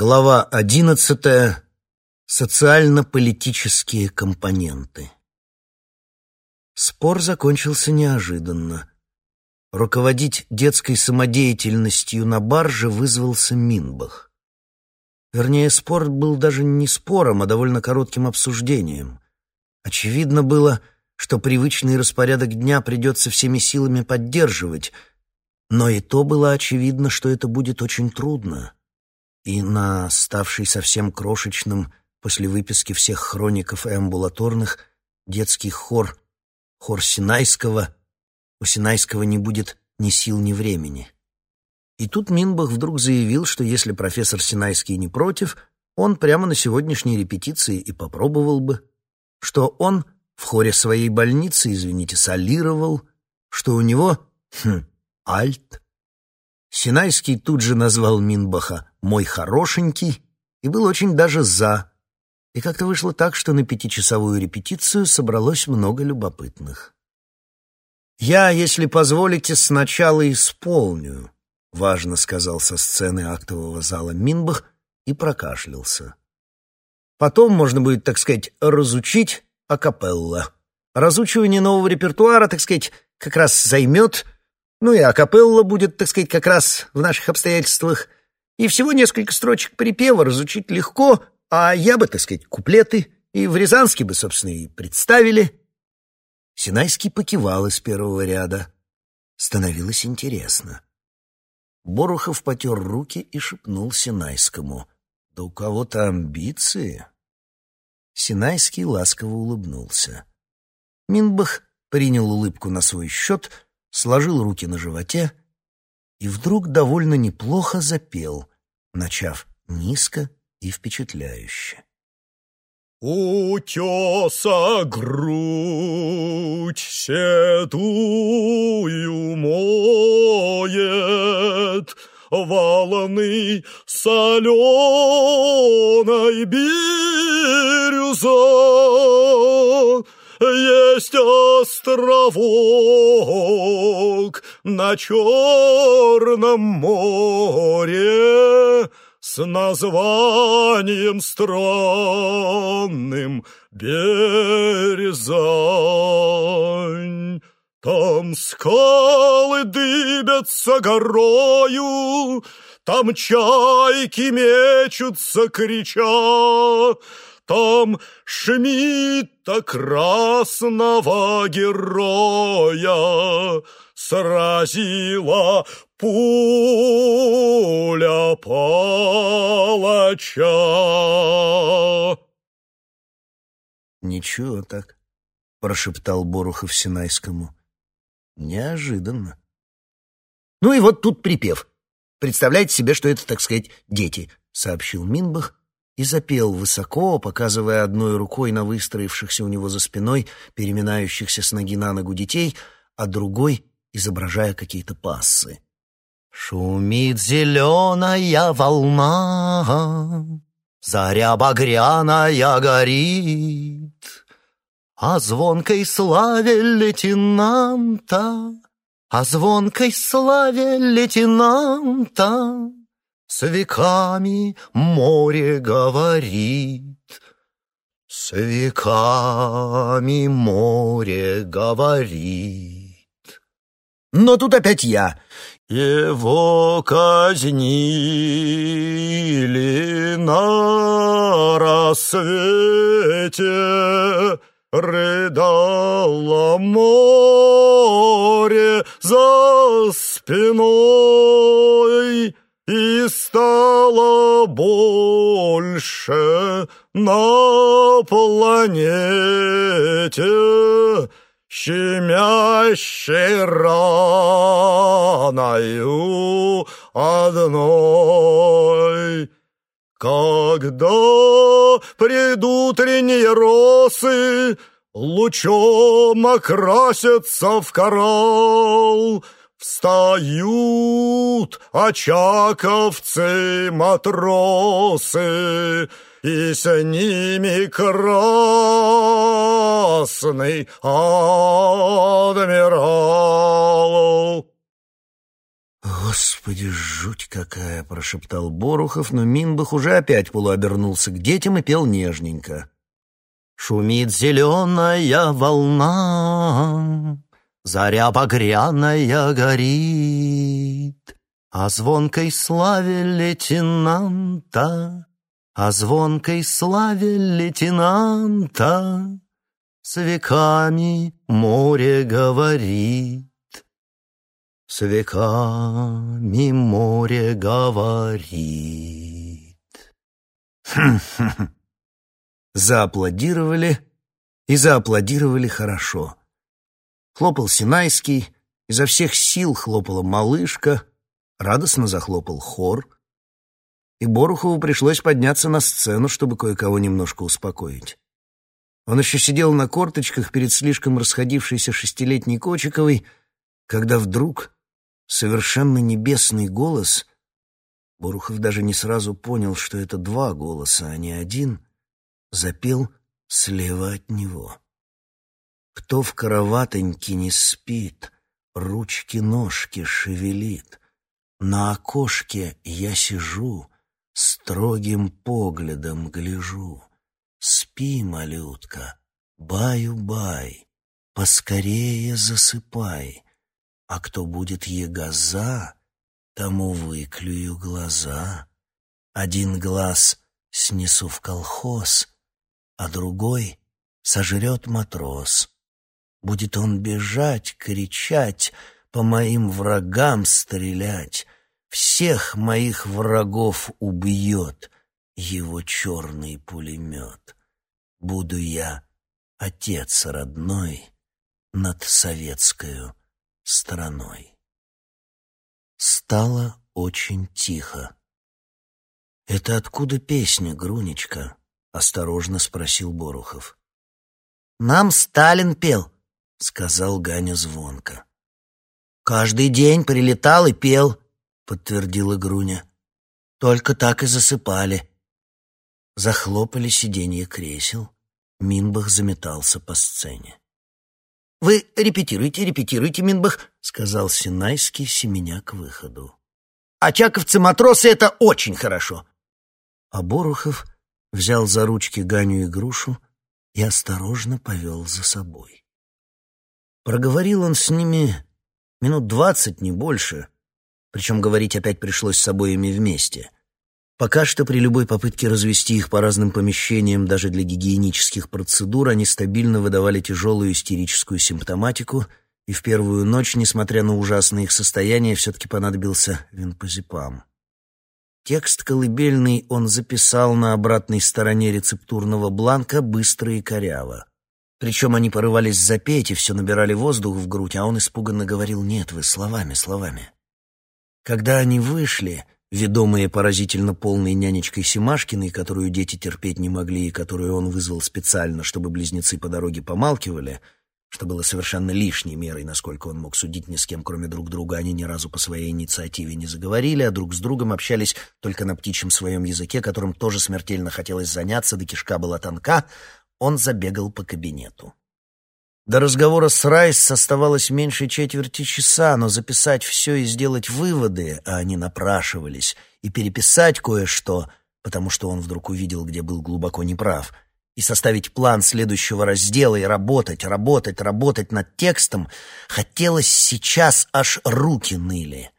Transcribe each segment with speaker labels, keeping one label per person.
Speaker 1: Глава одиннадцатая. Социально-политические компоненты. Спор закончился неожиданно. Руководить детской самодеятельностью на барже вызвался Минбах. Вернее, спор был даже не спором, а довольно коротким обсуждением. Очевидно было, что привычный распорядок дня придется всеми силами поддерживать, но и то было очевидно, что это будет очень трудно. И на ставший совсем крошечным после выписки всех хроников и амбулаторных детский хор, хор Синайского, у Синайского не будет ни сил, ни времени. И тут Минбах вдруг заявил, что если профессор Синайский не против, он прямо на сегодняшней репетиции и попробовал бы, что он в хоре своей больницы, извините, солировал, что у него, хм, альт. Синайский тут же назвал Минбаха «мой хорошенький» и был очень даже «за». И как-то вышло так, что на пятичасовую репетицию собралось много любопытных. «Я, если позволите, сначала исполню», — важно сказал со сцены актового зала Минбах и прокашлялся. «Потом можно будет, так сказать, разучить акапелла. Разучивание нового репертуара, так сказать, как раз займет, ну и акапелла будет, так сказать, как раз в наших обстоятельствах. И всего несколько строчек припева разучить легко, а я бы, так сказать, куплеты, и в Рязанске бы, собственно, и представили». Синайский покивал из первого ряда. Становилось интересно. Борухов потер руки и шепнул Синайскому. «Да у кого-то амбиции?» Синайский ласково улыбнулся. Минбах принял улыбку на свой счет, сложил руки на животе и вдруг довольно неплохо запел, начав низко и впечатляюще.
Speaker 2: Утеса грудь седую моет, Волны соленой бирюза. Есть островок на Черном море, с названием странным Березань. Там скалы дыбятся горою, Там чайки мечутся, крича, Там Шмидта красного героя Сразила пуля палача.
Speaker 1: «Ничего так», — прошептал Борухов Синайскому. «Неожиданно». «Ну и вот тут припев. Представляете себе, что это, так сказать, дети», — сообщил Минбах и запел высоко, показывая одной рукой на выстроившихся у него за спиной, переминающихся с ноги на ногу детей, а другой изображая какие-то пассы. Шумит зеленая волна, Заря багряная горит, О звонкой славе лейтенанта, О звонкой славе лейтенанта С веками море говорит. С веками море говорит. Но тут опять я. Его казнили на рассвете, Рыдало море за спиной, И стало больше на планете щемящей раною одной. Когда предутренние росы лучом окрасятся в коралл, Встают очаковцы-матросы, и с ними красный адмирал. «Господи, жуть какая!» — прошептал Борухов, но Минбах уже опять полуобернулся к детям и пел нежненько. «Шумит зеленая волна, заря багряная горит, о звонкой славе лейтенанта, о звонкой славе лейтенанта с веками море говорит. С веками море говорит. Зааплодировали, и зааплодировали хорошо. Хлопал Синайский, изо всех сил хлопала малышка, радостно захлопал хор, и Борухову пришлось подняться на сцену, чтобы кое-кого немножко успокоить. Он еще сидел на корточках перед слишком расходившейся шестилетней Кочиковой, когда вдруг совершенно небесный голос, Борухов даже не сразу понял, что это два голоса, а не один, запел слева от него. Кто в кроватоньке не спит, ручки-ножки шевелит, на окошке я сижу, строгим поглядом гляжу. Спи, малютка, баю-бай, поскорее засыпай, а кто будет егоза, тому выклюю глаза. Один глаз снесу в колхоз, а другой сожрет матрос. Будет он бежать, кричать, по моим врагам стрелять, всех моих врагов убьет его черный пулемет. Буду я отец родной над советскою страной. Стало очень тихо. «Это откуда песня, Грунечка?» — осторожно спросил Борухов. «Нам Сталин пел», — сказал Ганя звонко. «Каждый день прилетал и пел», — подтвердила Груня. «Только так и засыпали». Захлопали сиденья кресел. Минбах заметался по сцене. «Вы репетируйте, репетируйте, Минбах», — сказал Синайский, семеня к выходу. «Очаковцы-матросы — это очень хорошо». А Борухов взял за ручки Ганю и Грушу и осторожно повел за собой. Проговорил он с ними Минут двадцать, не больше. Причем говорить опять пришлось с обоими вместе. Пока что при любой попытке развести их по разным помещениям, даже для гигиенических процедур, они стабильно выдавали тяжелую истерическую симптоматику, и в первую ночь, несмотря на ужасное их состояние, все-таки понадобился винпозепам. Текст колыбельный он записал на обратной стороне рецептурного бланка быстро и коряво. Причем они порывались запеть и все набирали воздух в грудь, а он испуганно говорил «нет, вы словами, словами». Когда они вышли, ведомые поразительно полной нянечкой Семашкиной, которую дети терпеть не могли и которую он вызвал специально, чтобы близнецы по дороге помалкивали, что было совершенно лишней мерой, насколько он мог судить ни с кем, кроме друг друга, они ни разу по своей инициативе не заговорили, а друг с другом общались только на птичьем своем языке, которым тоже смертельно хотелось заняться, да кишка была тонка, он забегал по кабинету. До разговора с Райс оставалось меньше четверти часа, но записать все и сделать выводы, а они напрашивались, и переписать кое-что, потому что он вдруг увидел, где был глубоко неправ, и составить план следующего раздела и работать, работать, работать над текстом, хотелось сейчас аж руки ныли.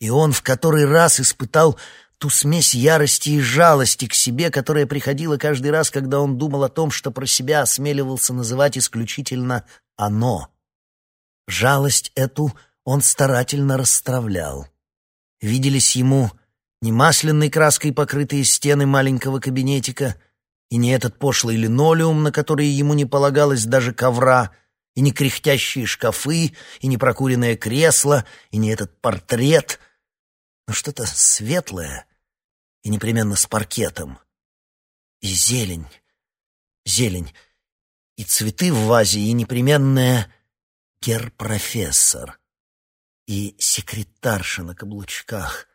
Speaker 1: И он в который раз испытал ту смесь ярости и жалости к себе, которая приходила каждый раз, когда он думал о том, что про себя осмеливался называть исключительно «оно». Жалость эту он старательно расстравлял. Виделись ему не масляной краской покрытые стены маленького кабинетика, и не этот пошлый линолеум, на который ему не полагалось даже ковра, и не кряхтящие шкафы, и не прокуренное кресло, и не этот портрет — но что-то светлое и непременно с паркетом. И зелень, зелень, и цветы в вазе, и непременная гер-профессор, и секретарша на каблучках.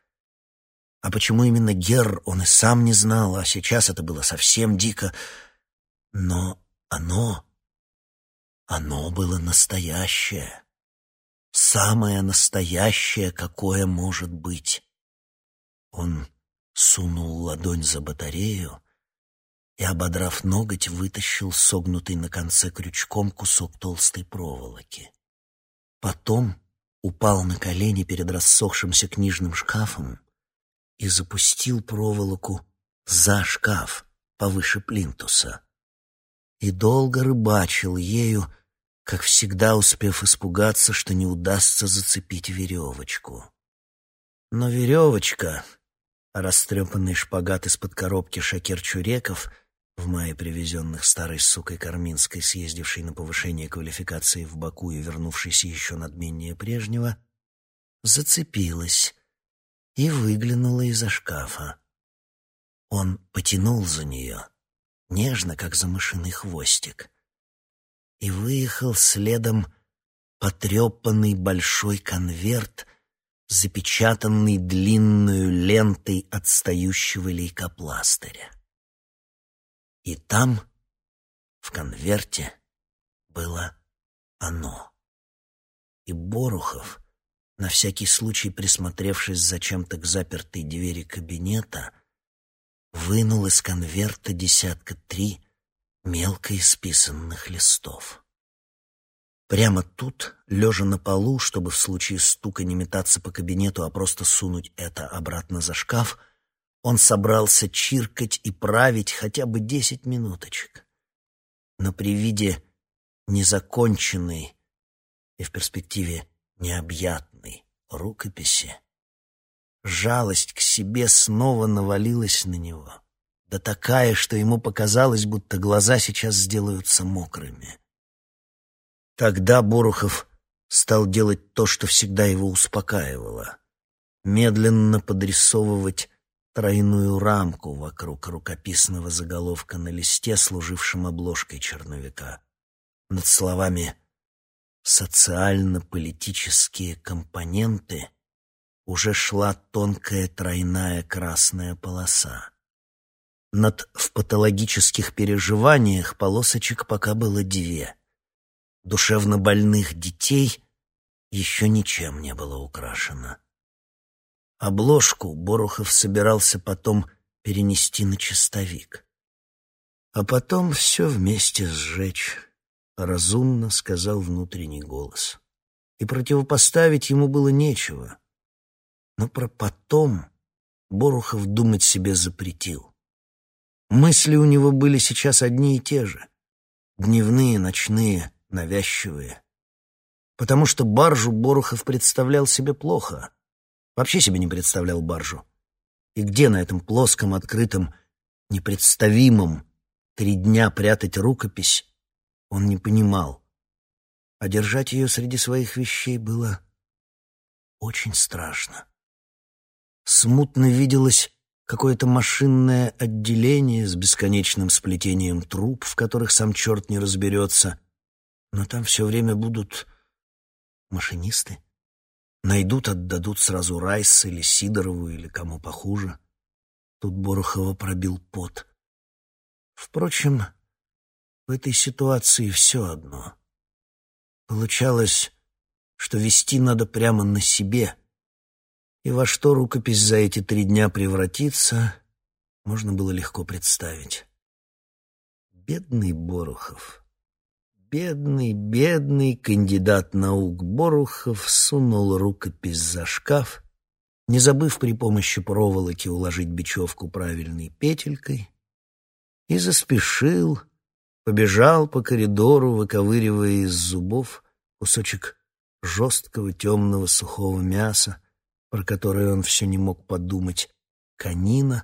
Speaker 1: А почему именно гер, он и сам не знал, а сейчас это было совсем дико. Но оно, оно было настоящее. Самое настоящее, какое может быть. Он сунул ладонь за батарею и, ободрав ноготь, вытащил согнутый на конце крючком кусок толстой проволоки. Потом упал на колени перед рассохшимся книжным шкафом и запустил проволоку за шкаф повыше плинтуса. И долго рыбачил ею, как всегда успев испугаться, что не удастся зацепить веревочку. Но веревочка, растрепанный шпагат из-под коробки шакер-чуреков, в мае привезенных старой сукой Карминской, съездившей на повышение квалификации в Баку и вернувшейся еще надменнее прежнего, зацепилась и выглянула из-за шкафа. Он потянул за нее, нежно, как за мышиный хвостик, и выехал следом потрепанный большой конверт, запечатанный длинную лентой отстающего лейкопластыря. И там, в конверте, было оно. И Борухов, на всякий случай присмотревшись зачем-то к запертой двери кабинета, вынул из конверта десятка три мелко исписанных листов. Прямо тут, лежа на полу, чтобы в случае стука не метаться по кабинету, а просто сунуть это обратно за шкаф — он собрался чиркать и править хотя бы десять минуточек. Но при виде незаконченной и в перспективе необъятной рукописи жалость к себе снова навалилась на него, да такая, что ему показалось, будто глаза сейчас сделаются мокрыми. Тогда Борухов стал делать то, что всегда его успокаивало — медленно подрисовывать тройную рамку вокруг рукописного заголовка на листе, служившем обложкой черновика. Над словами «социально-политические компоненты» уже шла тонкая тройная красная полоса. Над «в патологических переживаниях» полосочек пока было две. Душевно больных детей еще ничем не было украшено. Обложку Борухов собирался потом перенести на чистовик. А потом все вместе сжечь, разумно сказал внутренний голос. И противопоставить ему было нечего. Но про потом Борухов думать себе запретил. Мысли у него были сейчас одни и те же. Дневные, ночные, навязчивые. Потому что баржу Борухов представлял себе плохо — Вообще себе не представлял баржу. И где на этом плоском, открытом, непредставимом три дня прятать рукопись, он не понимал. А держать ее среди своих вещей было очень страшно. Смутно виделось какое-то машинное отделение с бесконечным сплетением труб, в которых сам черт не разберется, но там все время будут машинисты. Найдут, отдадут сразу Райс или Сидорову, или кому похуже. Тут Борохова пробил пот. Впрочем, в этой ситуации все одно. Получалось, что вести надо прямо на себе. И во что рукопись за эти три дня превратится, можно было легко представить. Бедный Борохов. Бедный, бедный кандидат наук Борухов сунул рукопись за шкаф, не забыв при помощи проволоки уложить бечевку правильной петелькой, и заспешил, побежал по коридору, выковыривая из зубов кусочек жесткого темного сухого мяса, про которое он все не мог подумать, конина,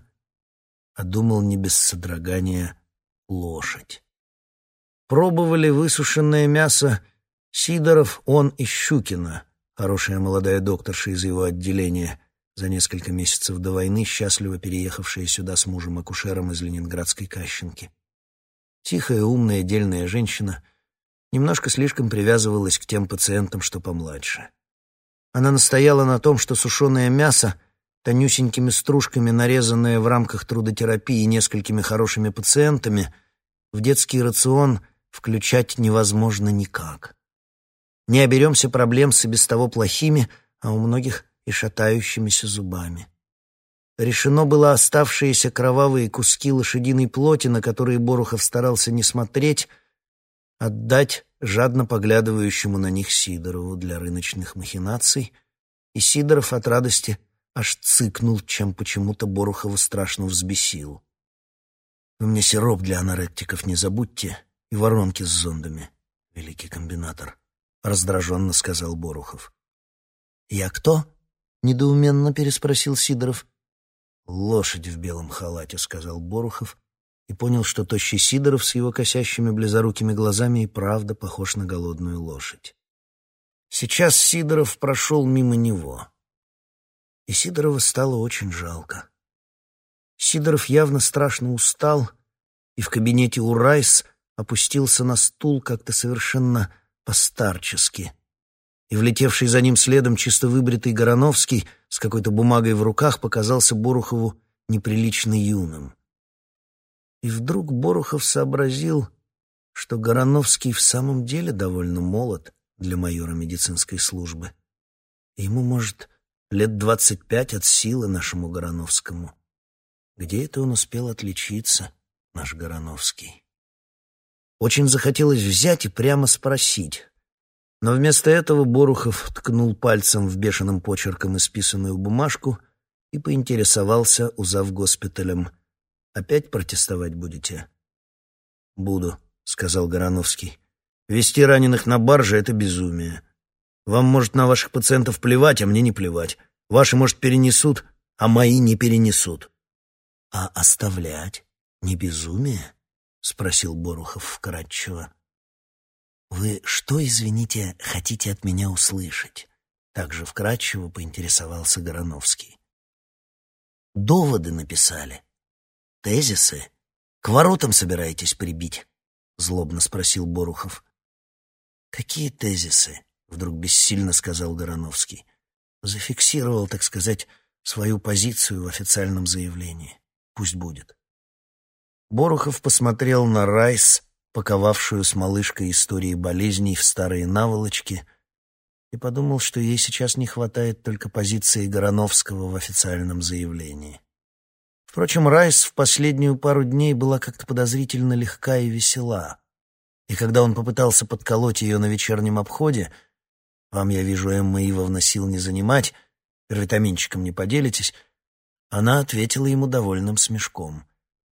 Speaker 1: а думал не без содрогания лошадь. Пробовали высушенное мясо Сидоров, он и Щукина, хорошая молодая докторша из его отделения, за несколько месяцев до войны счастливо переехавшая сюда с мужем-акушером из ленинградской Кащенки. Тихая, умная, дельная женщина немножко слишком привязывалась к тем пациентам, что помладше. Она настояла на том, что сушеное мясо, тонюсенькими стружками, нарезанное в рамках трудотерапии несколькими хорошими пациентами, в детский рацион – включать невозможно никак. Не оберемся проблем с и без того плохими, а у многих и шатающимися зубами. Решено было оставшиеся кровавые куски лошадиной плоти, на которые Борухов старался не смотреть, отдать жадно поглядывающему на них Сидорову для рыночных махинаций, и Сидоров от радости аж цыкнул, чем почему-то Борухова страшно взбесил. «Вы мне сироп для аноректиков не забудьте и воронки с зондами, великий комбинатор», — раздраженно сказал Борухов. «Я кто?» — недоуменно переспросил Сидоров. «Лошадь в белом халате», — сказал Борухов, и понял, что тощий Сидоров с его косящими близорукими глазами и правда похож на голодную лошадь. Сейчас Сидоров прошел мимо него, и Сидорова стало очень жалко. Сидоров явно страшно устал, и в кабинете у Райс опустился на стул как-то совершенно постарчески. И влетевший за ним следом чисто выбритый Гороновский с какой-то бумагой в руках показался Борухову неприлично юным. И вдруг Борухов сообразил, что Гороновский в самом деле довольно молод для майора медицинской службы. Ему, может, лет двадцать пять от силы нашему Гороновскому. Где это он успел отличиться, наш Гороновский? Очень захотелось взять и прямо спросить. Но вместо этого Борухов ткнул пальцем в бешеным почерком исписанную бумажку и поинтересовался у завгоспиталем — Опять протестовать будете? Буду, сказал Гороновский. Вести раненых на барже — это безумие. Вам, может, на ваших пациентов плевать, а мне не плевать. Ваши, может, перенесут, а мои не перенесут. А оставлять не безумие? Спросил Борухов вкратчиво. Вы что, извините, хотите от меня услышать? Также вкратчиво поинтересовался Гороновский. Доводы написали. «Тезисы? К воротам собираетесь прибить?» — злобно спросил Борухов. «Какие тезисы?» — вдруг бессильно сказал Гороновский. Зафиксировал, так сказать, свою позицию в официальном заявлении. Пусть будет. Борухов посмотрел на Райс, паковавшую с малышкой истории болезней в старые наволочки, и подумал, что ей сейчас не хватает только позиции Гороновского в официальном заявлении. Впрочем, Райс в последнюю пару дней была как-то подозрительно легка и весела. И когда он попытался подколоть ее на вечернем обходе, «Вам, я вижу, Эмма Ивовна сил не занимать, витаминчиком не поделитесь», она ответила ему довольным смешком.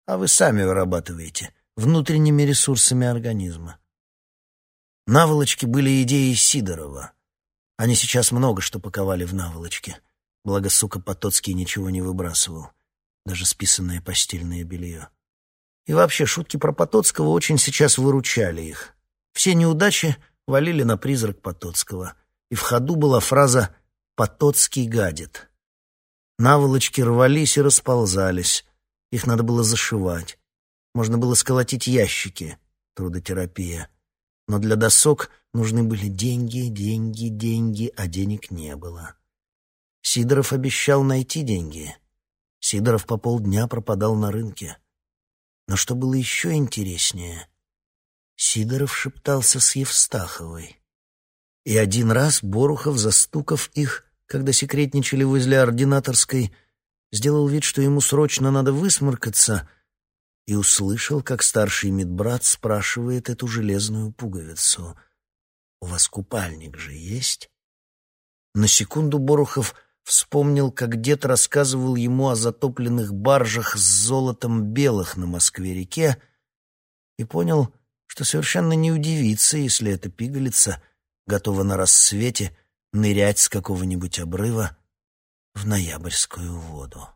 Speaker 1: «А вы сами вырабатываете внутренними ресурсами организма». Наволочки были идеей Сидорова. Они сейчас много что паковали в наволочке. Благо, сука, Потоцкий ничего не выбрасывал даже списанное постельное белье. И вообще, шутки про Потоцкого очень сейчас выручали их. Все неудачи валили на призрак Потоцкого, и в ходу была фраза «Потоцкий гадит». Наволочки рвались и расползались, их надо было зашивать. Можно было сколотить ящики, трудотерапия. Но для досок нужны были деньги, деньги, деньги, а денег не было. Сидоров обещал найти деньги — Сидоров по полдня пропадал на рынке. Но что было еще интереснее, Сидоров шептался с Евстаховой. И один раз Борухов, застукав их, когда секретничали возле ординаторской, сделал вид, что ему срочно надо высморкаться, и услышал, как старший медбрат спрашивает эту железную пуговицу. «У вас купальник же есть?» На секунду Борухов Вспомнил, как дед рассказывал ему о затопленных баржах с золотом белых на Москве-реке и понял, что совершенно не удивится, если эта пигалица готова на рассвете нырять с какого-нибудь обрыва в ноябрьскую воду.